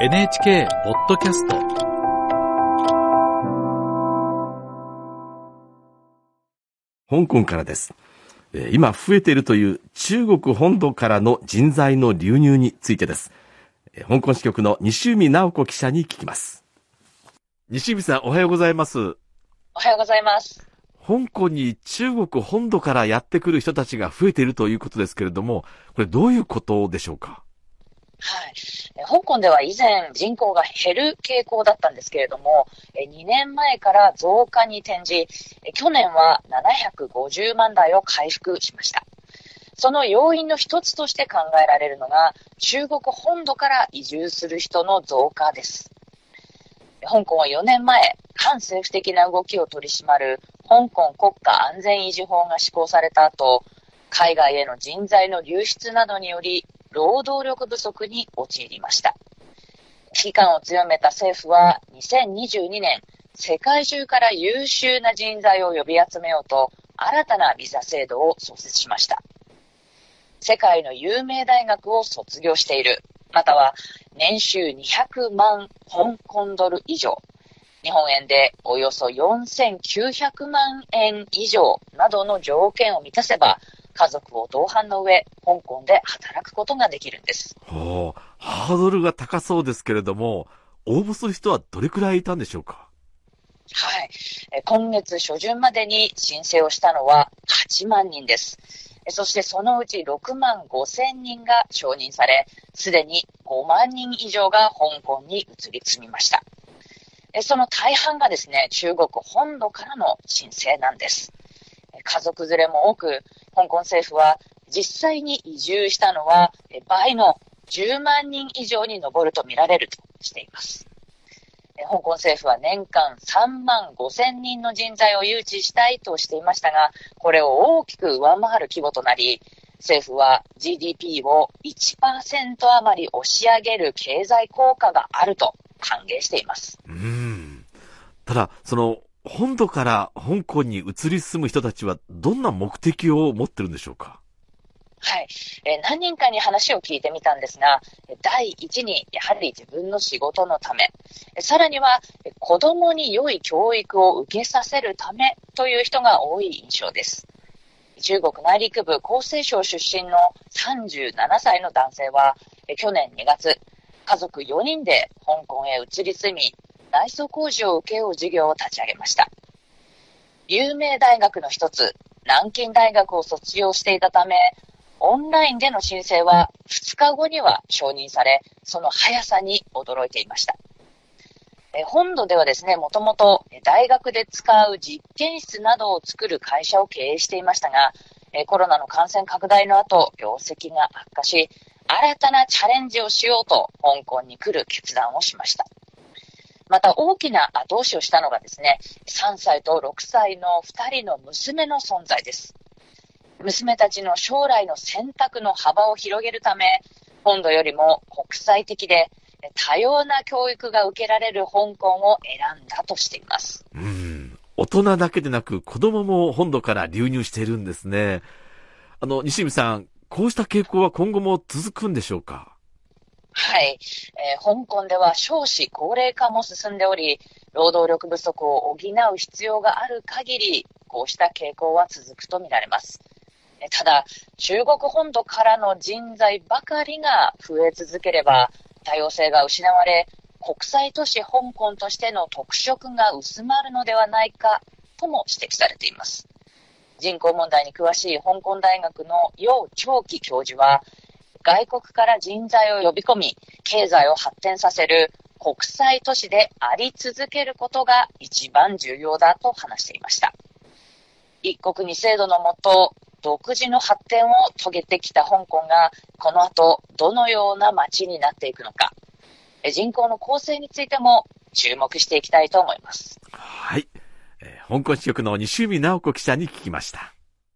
NHK ポッドキャスト香港からです。えー今増えているという中国本土からの人材の流入についてです。えー香港支局の西海直子記者に聞きます。西海さんおはようございます。おはようございます。香港に中国本土からやってくる人たちが増えているということですけれども、これどういうことでしょうか？はい。香港では以前人口が減る傾向だったんですけれども、2年前から増加に転じ、去年は750万台を回復しました。その要因の一つとして考えられるのが、中国本土から移住する人の増加です。香港は4年前、反政府的な動きを取り締まる香港国家安全維持法が施行された後、海外への人材の流出などにより、労働力不足に陥りました。危機感を強めた政府は2022年、世界中から優秀な人材を呼び集めようと、新たなビザ制度を創設しました。世界の有名大学を卒業している、または年収200万香港ドル以上、日本円でおよそ4900万円以上などの条件を満たせば、家族を同伴の上、香港で働くことができるんです。ほう、ハードルが高そうですけれども、応募する人はどれくらいいたんでしょうか？はい。え今月初旬までに申請をしたのは8万人です。えそしてそのうち6万5千人が承認され、すでに5万人以上が香港に移り住みました。えその大半がですね、中国本土からの申請なんです。家族連れも多く、香港政府は実際に移住したのは倍の10万人以上に上るとみられるとしています。香港政府は年間3万5千人の人材を誘致したいとしていましたが、これを大きく上回る規模となり、政府は GDP を1%余り押し上げる経済効果があると歓迎しています。うん。ただ、その、本土から香港に移り住む人たちはどんな目的を持ってるんでしょうか？はい。えー何人かに話を聞いてみたんですが、第一に、やはり自分の仕事のため、さらには、子供に良い教育を受けさせるためという人が多い印象です。中国内陸部江西省出身の37歳の男性は、去年2月、家族4人で香港へ移り住み、内装工事を請け負う事業を立ち上げました。有名大学の一つ、南京大学を卒業していたため、オンラインでの申請は2日後には承認され、その速さに驚いていました。え本土ではですね、もともと大学で使う実験室などを作る会社を経営していましたが、えコロナの感染拡大の後、業績が悪化し、新たなチャレンジをしようと香港に来る決断をしました。また大きな後押しをしたのがですね、3歳と6歳の2人の娘の存在です。娘たちの将来の選択の幅を広げるため、本土よりも国際的で多様な教育が受けられる香港を選んだとしています。うん。大人だけでなく子供も本土から流入しているんですね。あの、西見さん、こうした傾向は今後も続くんでしょうか？はい、えー香港では少子高齢化も進んでおり、労働力不足を補う必要がある限り、こうした傾向は続くとみられます。ただ、中国本土からの人材ばかりが増え続ければ、多様性が失われ、国際都市香港としての特色が薄まるのではないかとも指摘されています。人口問題に詳しい香港大学の楊長期教授は、外国から人材を呼び込み、経済を発展させる国際都市であり続けることが一番重要だと話していました。一国二制度のもと、独自の発展を遂げてきた香港が、この後、どのような街になっていくのか、え人口の構成についても注目していきたいと思います。はい。えー香港支局の西海直子記者に聞きました。